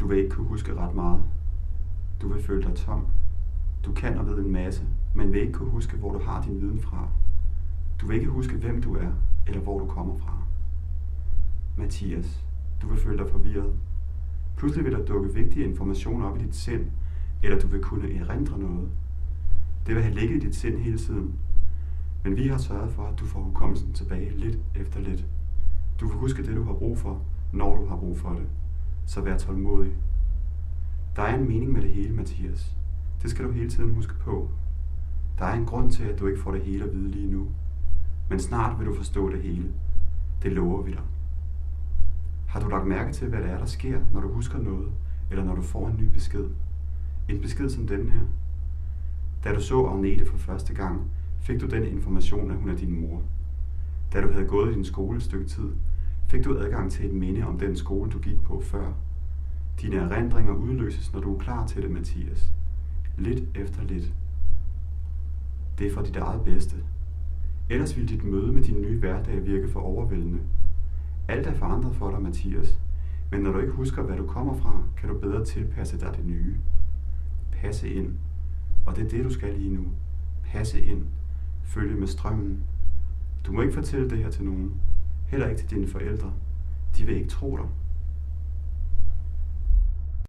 Du vil ikke kunne huske ret meget. Du vil føle dig tom. Du kan og ved en masse, men vil ikke kunne huske, hvor du har din viden fra. Du vil ikke huske, hvem du er, eller hvor du kommer fra. Mathias, du vil føle dig forvirret. Pludselig vil der dukke vigtige informationer op i dit sind, eller du vil kunne erindre noget. Det vil have ligget i dit sind hele tiden. Men vi har sørget for, at du får hukommelsen tilbage lidt efter lidt. Du vil huske det, du har brug for, når du har brug for det. Så vær tålmodig. Der er en mening med det hele, Mathias. Det skal du hele tiden huske på. Der er en grund til, at du ikke får det hele at vide lige nu. Men snart vil du forstå det hele. Det lover vi dig. Har du lagt mærke til, hvad det er, der sker, når du husker noget, eller når du får en ny besked? En besked som denne her. Da du så Agnete for første gang, fik du den information, at hun er din mor. Da du havde gået i din skole et stykke tid, fik du adgang til et minde om den skole, du gik på før. Dine erindringer udløses, når du er klar til det, Mathias. Lidt efter lidt. Det er for dit eget bedste. Ellers vil dit møde med din nye hverdag virke for overvældende. Alt er forandret for dig, Mathias. Men når du ikke husker, hvad du kommer fra, kan du bedre tilpasse dig det nye. Passe ind. Og det er det, du skal lige nu. Passe ind. Følge med strømmen. Du må ikke fortælle det her til nogen. Heller ikke til dine forældre. De vil ikke tro dig.